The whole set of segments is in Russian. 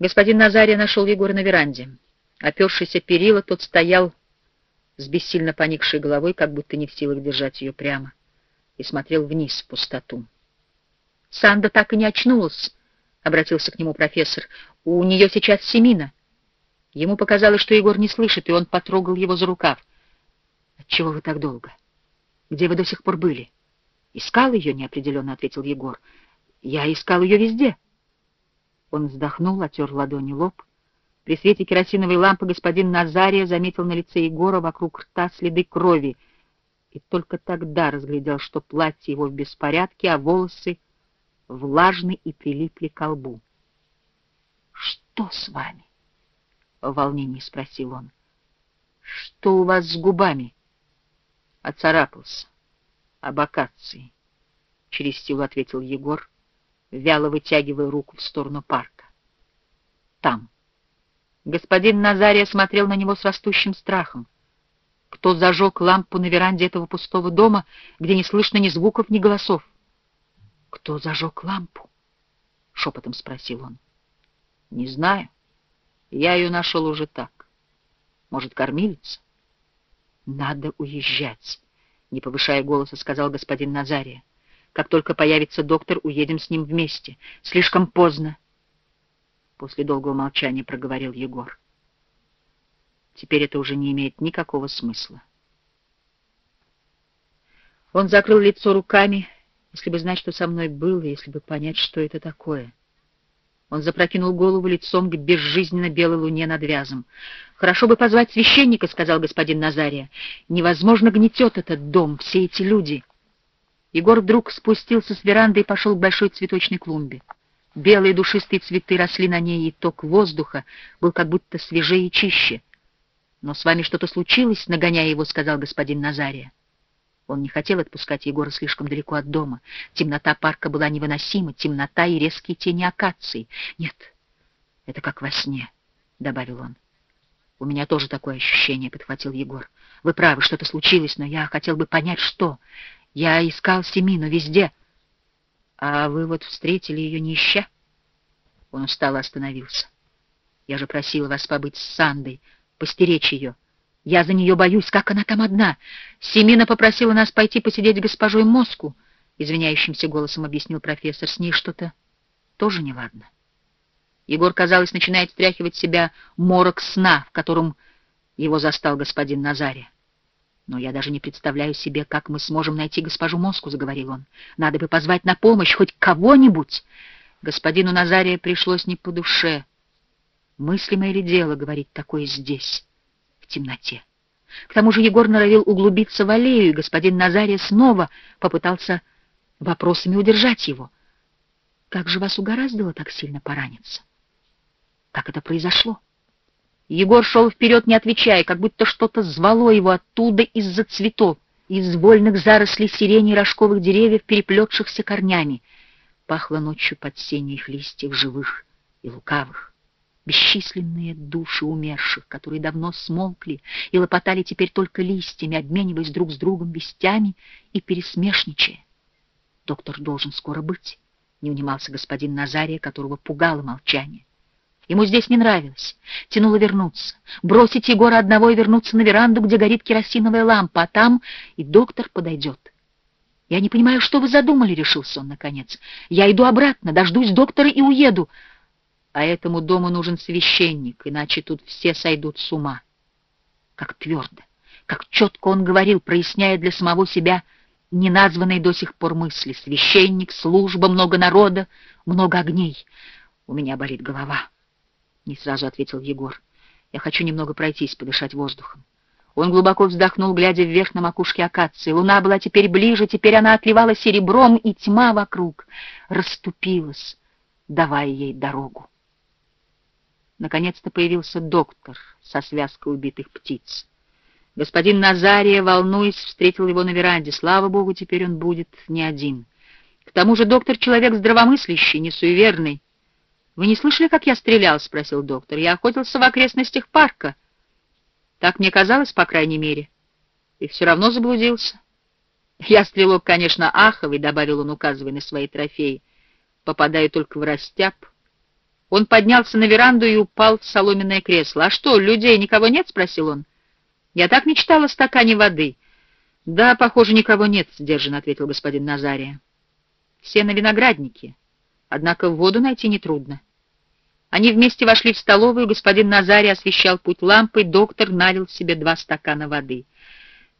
Господин Назария нашел Егора на веранде. Опершийся перила, тот стоял с бессильно поникшей головой, как будто не в силах держать ее прямо, и смотрел вниз в пустоту. «Санда так и не очнулась», — обратился к нему профессор. «У нее сейчас семина». Ему показалось, что Егор не слышит, и он потрогал его за рукав. «Отчего вы так долго? Где вы до сих пор были?» «Искал ее», — неопределенно ответил Егор. «Я искал ее везде». Он вздохнул, отер ладони лоб. При свете керосиновой лампы господин Назария заметил на лице Егора вокруг рта следы крови и только тогда разглядел, что платье его в беспорядке, а волосы влажны и прилипли к лбу. «Что с вами?» — в волнении спросил он. «Что у вас с губами?» «Оцарапался. Об акации», — через силу ответил Егор, вяло вытягивая руку в сторону парка. Там. Господин Назария смотрел на него с растущим страхом. Кто зажег лампу на веранде этого пустого дома, где не слышно ни звуков, ни голосов? — Кто зажег лампу? — шепотом спросил он. — Не знаю. Я ее нашел уже так. Может, кормилица? — Надо уезжать, — не повышая голоса, сказал господин Назария. Как только появится доктор, уедем с ним вместе. Слишком поздно. После долгого молчания проговорил Егор. Теперь это уже не имеет никакого смысла. Он закрыл лицо руками, если бы знать, что со мной было, если бы понять, что это такое. Он запрокинул голову лицом к безжизненно белой луне над вязом. «Хорошо бы позвать священника», — сказал господин Назария. «Невозможно гнетет этот дом, все эти люди». Егор вдруг спустился с веранды и пошел к большой цветочной клумбе. Белые душистые цветы росли на ней, и ток воздуха был как будто свежее и чище. «Но с вами что-то случилось?» — нагоняя его, сказал господин Назария. Он не хотел отпускать Егора слишком далеко от дома. Темнота парка была невыносима, темнота и резкие тени акации. «Нет, это как во сне», — добавил он. «У меня тоже такое ощущение», — подхватил Егор. «Вы правы, что-то случилось, но я хотел бы понять, что...» Я искал Семину везде. А вы вот встретили ее не? Он устало остановился. Я же просила вас побыть с Сандой, постеречь ее. Я за нее боюсь, как она там одна. Семина попросила нас пойти посидеть с госпожой Моску, извиняющимся голосом объяснил профессор. С ней что-то тоже неладно. Егор, казалось, начинает стряхивать себя морок сна, в котором его застал господин Назария. «Но я даже не представляю себе, как мы сможем найти госпожу Моску», — заговорил он. «Надо бы позвать на помощь хоть кого-нибудь». Господину Назария пришлось не по душе. Мыслимое ли дело говорить такое здесь, в темноте? К тому же Егор норовил углубиться в аллею, и господин Назария снова попытался вопросами удержать его. «Как же вас угораздило так сильно пораниться? Как это произошло?» Егор шел вперед, не отвечая, как будто что-то звало его оттуда из-за цветов, из вольных зарослей сирени и рожковых деревьев, переплетшихся корнями. Пахло ночью под сенью их листьев живых и лукавых. Бесчисленные души умерших, которые давно смолкли и лопотали теперь только листьями, обмениваясь друг с другом вестями и пересмешничая. Доктор должен скоро быть, — не унимался господин Назария, которого пугало молчание. Ему здесь не нравилось. Тянуло вернуться. Бросить Егора одного и вернуться на веранду, где горит керосиновая лампа, а там и доктор подойдет. «Я не понимаю, что вы задумали», — решился он наконец. «Я иду обратно, дождусь доктора и уеду. А этому дому нужен священник, иначе тут все сойдут с ума». Как твердо, как четко он говорил, проясняя для самого себя неназванные до сих пор мысли. Священник, служба, много народа, много огней. У меня болит голова. — не сразу ответил Егор. «Я хочу немного пройтись, подышать воздухом». Он глубоко вздохнул, глядя вверх на макушке акации. Луна была теперь ближе, теперь она отливала серебром, и тьма вокруг расступилась, давая ей дорогу. Наконец-то появился доктор со связкой убитых птиц. Господин Назария, волнуясь, встретил его на веранде. Слава богу, теперь он будет не один. К тому же доктор — человек здравомыслящий, не суеверный. «Вы не слышали, как я стрелял?» — спросил доктор. «Я охотился в окрестностях парка. Так мне казалось, по крайней мере. И все равно заблудился. Я стрелок, конечно, аховый», — добавил он, указывая на свои трофеи. «Попадаю только в растяп. Он поднялся на веранду и упал в соломенное кресло. «А что, людей никого нет?» — спросил он. «Я так мечтала о стакане воды». «Да, похоже, никого нет», — сдержанно ответил господин Назария. «Все на винограднике. Однако воду найти нетрудно». Они вместе вошли в столовую, господин Назарий освещал путь лампой, доктор налил себе два стакана воды.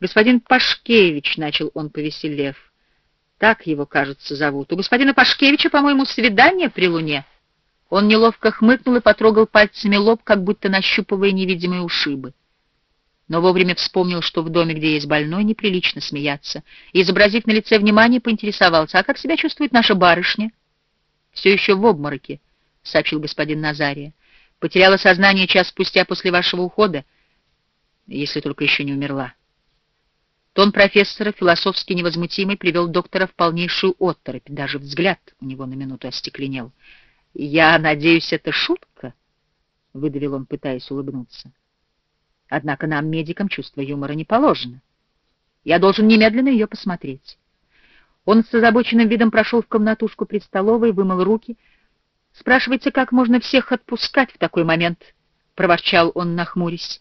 «Господин Пашкевич», — начал он, повеселев, — «так его, кажется, зовут. У господина Пашкевича, по-моему, свидание при луне». Он неловко хмыкнул и потрогал пальцами лоб, как будто нащупывая невидимые ушибы. Но вовремя вспомнил, что в доме, где есть больной, неприлично смеяться, и, изобразив на лице внимание, поинтересовался, «А как себя чувствует наша барышня?» «Все еще в обмороке», — сообщил господин Назария. «Потеряла сознание час спустя после вашего ухода, если только еще не умерла». Тон профессора, философски невозмутимый, привел доктора в полнейшую отторопь. Даже взгляд у него на минуту остекленел. «Я надеюсь, это шутка?» — выдавил он, пытаясь улыбнуться. «Однако нам, медикам, чувство юмора не положено. Я должен немедленно ее посмотреть». Он с озабоченным видом прошел в комнатушку при столовой, вымыл руки. «Спрашивается, как можно всех отпускать в такой момент?» — проворчал он, нахмурясь.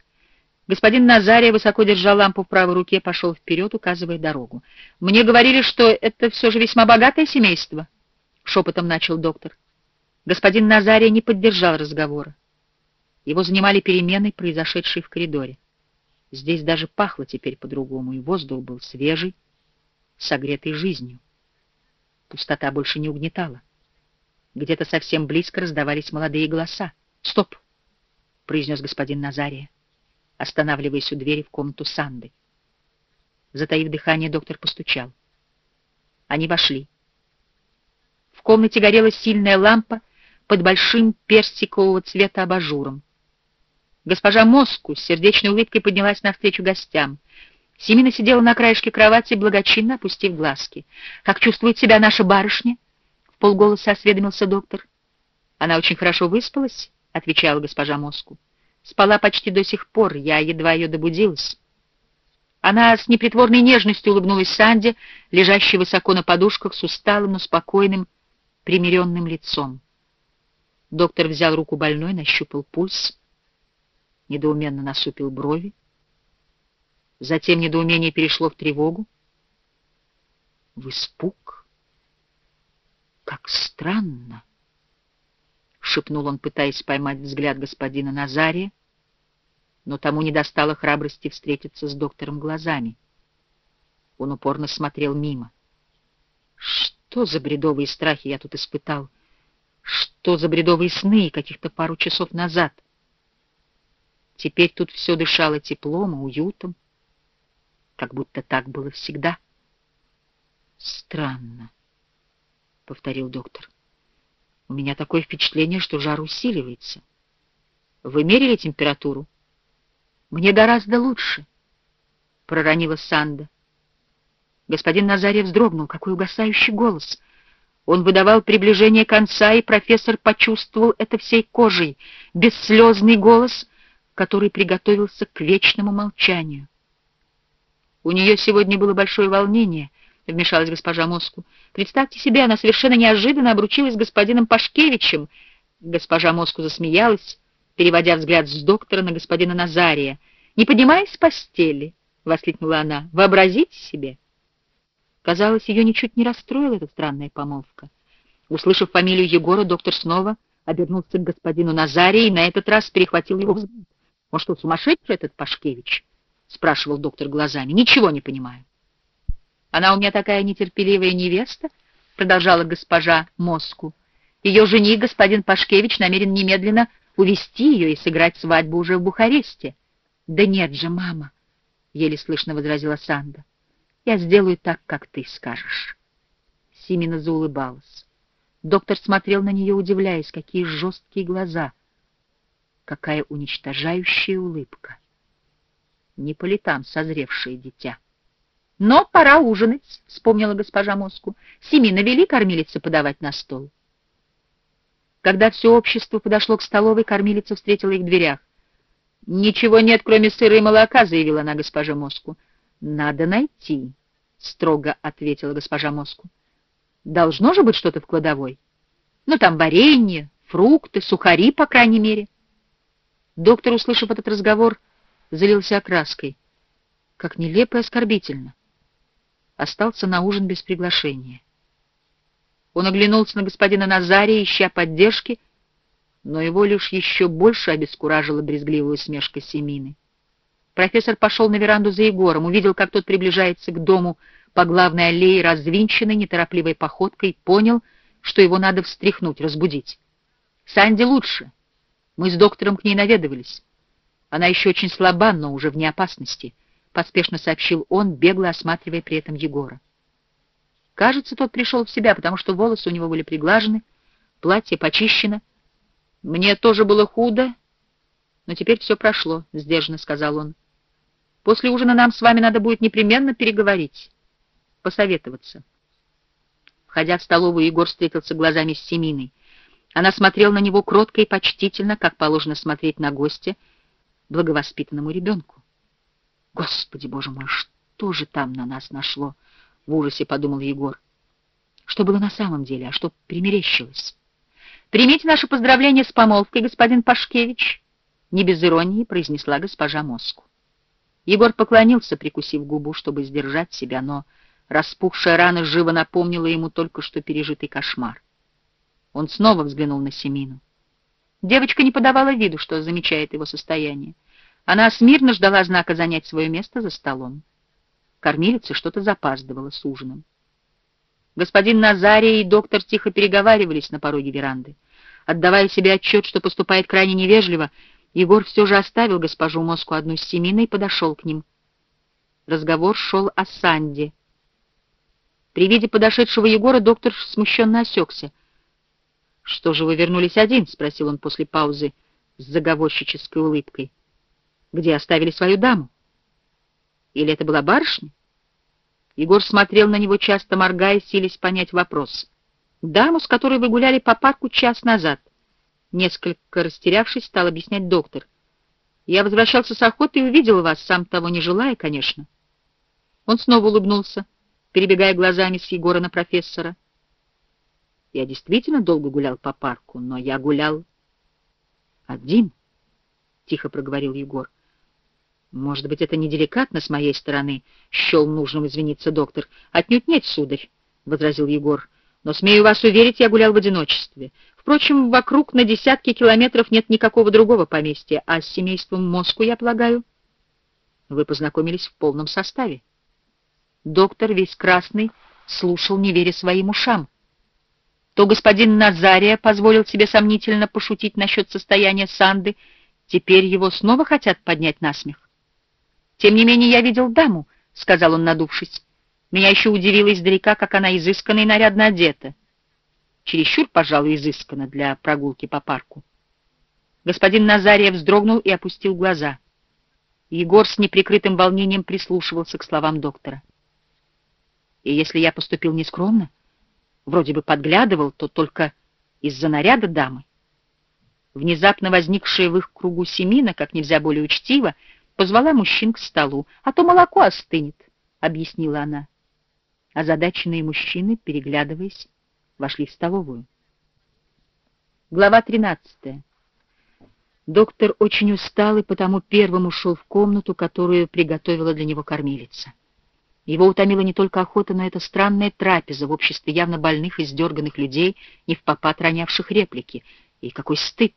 Господин Назария, высоко держа лампу в правой руке, пошел вперед, указывая дорогу. «Мне говорили, что это все же весьма богатое семейство», — шепотом начал доктор. Господин Назария не поддержал разговора. Его занимали перемены, произошедшие в коридоре. Здесь даже пахло теперь по-другому, и воздух был свежий, согретый жизнью. Пустота больше не угнетала. Где-то совсем близко раздавались молодые голоса. «Стоп!» — произнес господин Назария, останавливаясь у двери в комнату Санды. Затаив дыхание, доктор постучал. Они вошли. В комнате горела сильная лампа, под большим персикового цвета абажуром. Госпожа Моску с сердечной улыбкой поднялась навстречу гостям. Семина сидела на краешке кровати, благочинно опустив глазки. «Как чувствует себя наша барышня?» — полголоса осведомился доктор. «Она очень хорошо выспалась», — отвечала госпожа Моску. «Спала почти до сих пор, я едва ее добудилась». Она с непритворной нежностью улыбнулась Санде, лежащей высоко на подушках с усталым, но спокойным, примиренным лицом. Доктор взял руку больной, нащупал пульс, недоуменно насупил брови. Затем недоумение перешло в тревогу, в испуг. «Как странно!» — шепнул он, пытаясь поймать взгляд господина Назария, но тому не достало храбрости встретиться с доктором глазами. Он упорно смотрел мимо. «Что за бредовые страхи я тут испытал?» Что за бредовые сны каких-то пару часов назад? Теперь тут все дышало теплом и уютом, как будто так было всегда. Странно, — повторил доктор. У меня такое впечатление, что жар усиливается. Вы мерили температуру? Мне гораздо лучше, — проронила Санда. Господин Назарев вздрогнул. Какой угасающий голос! Он выдавал приближение конца, и профессор почувствовал это всей кожей, бесслезный голос, который приготовился к вечному молчанию. «У нее сегодня было большое волнение», — вмешалась госпожа Моску. «Представьте себе, она совершенно неожиданно обручилась с господином Пашкевичем». Госпожа Моску засмеялась, переводя взгляд с доктора на господина Назария. «Не поднимаясь с постели», — воскликнула она, — «вообразите себе». Казалось, ее ничуть не расстроила эта странная помолвка. Услышав фамилию Егора, доктор снова обернулся к господину Назарии и на этот раз перехватил его взгляд. — Он что, сумасшедший этот Пашкевич? — спрашивал доктор глазами. — Ничего не понимаю. — Она у меня такая нетерпеливая невеста, — продолжала госпожа Моску. Ее жених, господин Пашкевич, намерен немедленно увести ее и сыграть свадьбу уже в Бухаресте. — Да нет же, мама, — еле слышно возразила Санда. Я сделаю так, как ты скажешь. Симина заулыбалась. Доктор смотрел на нее, удивляясь, какие жесткие глаза, какая уничтожающая улыбка. Не созревшее дитя. «Но пора ужинать», — вспомнила госпожа Моску. «Семина вели кормилице подавать на стол». Когда все общество подошло к столовой, кормилица встретила их в дверях. «Ничего нет, кроме сыра и молока», — заявила она госпоже Моску. «Надо найти», — строго ответила госпожа Моску. «Должно же быть что-то в кладовой. Ну, там варенье, фрукты, сухари, по крайней мере. Доктор, услышав этот разговор, залился окраской. Как нелепо и оскорбительно. Остался на ужин без приглашения. Он оглянулся на господина Назария, ища поддержки, но его лишь еще больше обескуражила брезгливая усмешка Семины. Профессор пошел на веранду за Егором, увидел, как тот приближается к дому по главной аллее развинченной, неторопливой походкой, понял, что его надо встряхнуть, разбудить. «Санди лучше. Мы с доктором к ней наведывались. Она еще очень слаба, но уже вне опасности», — поспешно сообщил он, бегло осматривая при этом Егора. Кажется, тот пришел в себя, потому что волосы у него были приглажены, платье почищено. «Мне тоже было худо, но теперь все прошло», — сдержанно сказал он. «После ужина нам с вами надо будет непременно переговорить, посоветоваться». Входя в столовую, Егор встретился глазами с Семиной. Она смотрела на него кротко и почтительно, как положено смотреть на гостя, благовоспитанному ребенку. «Господи, боже мой, что же там на нас нашло?» — в ужасе подумал Егор. «Что было на самом деле, а что примерещилось?» «Примите наше поздравление с помолвкой, господин Пашкевич», — не без иронии произнесла госпожа Моску. Егор поклонился, прикусив губу, чтобы сдержать себя, но распухшая рана живо напомнила ему только что пережитый кошмар. Он снова взглянул на Семину. Девочка не подавала виду, что замечает его состояние. Она смирно ждала знака занять свое место за столом. Кормилица что-то запаздывала с ужином. Господин Назарий и доктор тихо переговаривались на пороге веранды. Отдавая себе отчет, что поступает крайне невежливо, Егор все же оставил госпожу Моску одну с Семиной и подошел к ним. Разговор шел о Санде. При виде подошедшего Егора доктор смущенно осекся. «Что же вы вернулись один?» — спросил он после паузы с заговорщической улыбкой. «Где оставили свою даму? Или это была барышня?» Егор смотрел на него, часто моргая, силясь понять вопрос. «Даму, с которой вы гуляли по парку час назад». Несколько растерявшись, стал объяснять доктор. «Я возвращался с охоты и увидел вас, сам того не желая, конечно». Он снова улыбнулся, перебегая глазами с Егора на профессора. Я действительно долго гулял по парку, но я гулял один, — тихо проговорил Егор. Может быть, это неделикатно с моей стороны, — счел нужным извиниться доктор. Отнюдь нет, сударь, — возразил Егор. Но, смею вас уверить, я гулял в одиночестве. Впрочем, вокруг на десятки километров нет никакого другого поместья, а с семейством Моску, я полагаю, вы познакомились в полном составе. Доктор, весь красный, слушал, не веря своим ушам то господин Назария позволил себе сомнительно пошутить насчет состояния Санды, теперь его снова хотят поднять на смех. «Тем не менее я видел даму», — сказал он, надувшись. «Меня еще удивило издалека, как она изысканно и нарядно одета. Чересчур, пожалуй, изысканно для прогулки по парку». Господин Назария вздрогнул и опустил глаза. Егор с неприкрытым волнением прислушивался к словам доктора. «И если я поступил нескромно, вроде бы подглядывал, то только из-за наряда дамы. Внезапно возникшая в их кругу Семина, как нельзя более учтиво, позвала мужчин к столу. «А то молоко остынет», — объяснила она. Озадаченные мужчины, переглядываясь, вошли в столовую. Глава тринадцатая. Доктор очень устал и потому первым ушел в комнату, которую приготовила для него кормилица. Его утомила не только охота, но эта странная трапеза в обществе явно больных и сдерганных людей, не в попад ронявших реплики. И какой стыд!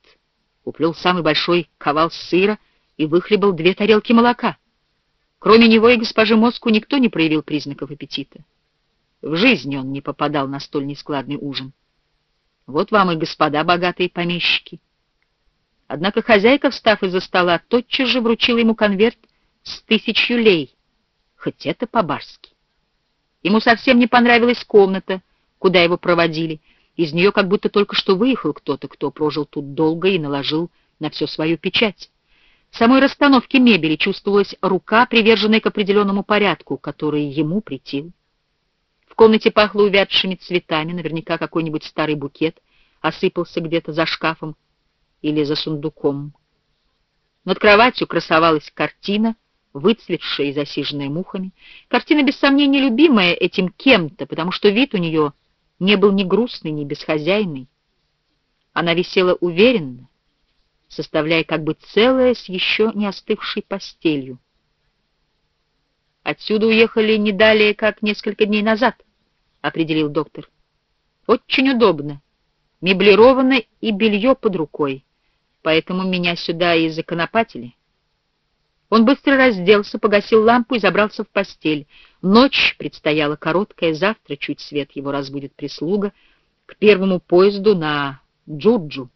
Уплел самый большой ковал сыра и выхлебал две тарелки молока. Кроме него и госпожи Моску никто не проявил признаков аппетита. В жизни он не попадал на столь нескладный ужин. Вот вам и господа богатые помещики. Однако хозяйка, встав из-за стола, тотчас же вручила ему конверт с тысячью лей — хоть это по-барски. Ему совсем не понравилась комната, куда его проводили. Из нее как будто только что выехал кто-то, кто прожил тут долго и наложил на все свою печать. В самой расстановке мебели чувствовалась рука, приверженная к определенному порядку, который ему претил. В комнате пахло увядшими цветами, наверняка какой-нибудь старый букет осыпался где-то за шкафом или за сундуком. Над кроватью красовалась картина — выцветшая и засиженная мухами. Картина, без сомнения, любимая этим кем-то, потому что вид у нее не был ни грустный, ни бесхозяйный. Она висела уверенно, составляя как бы целое с еще не остывшей постелью. «Отсюда уехали не далее, как несколько дней назад», — определил доктор. «Очень удобно, меблировано и белье под рукой, поэтому меня сюда и законопатили». Он быстро разделся, погасил лампу и забрался в постель. Ночь предстояла короткая, завтра чуть свет его разбудит прислуга. К первому поезду на Джуджу.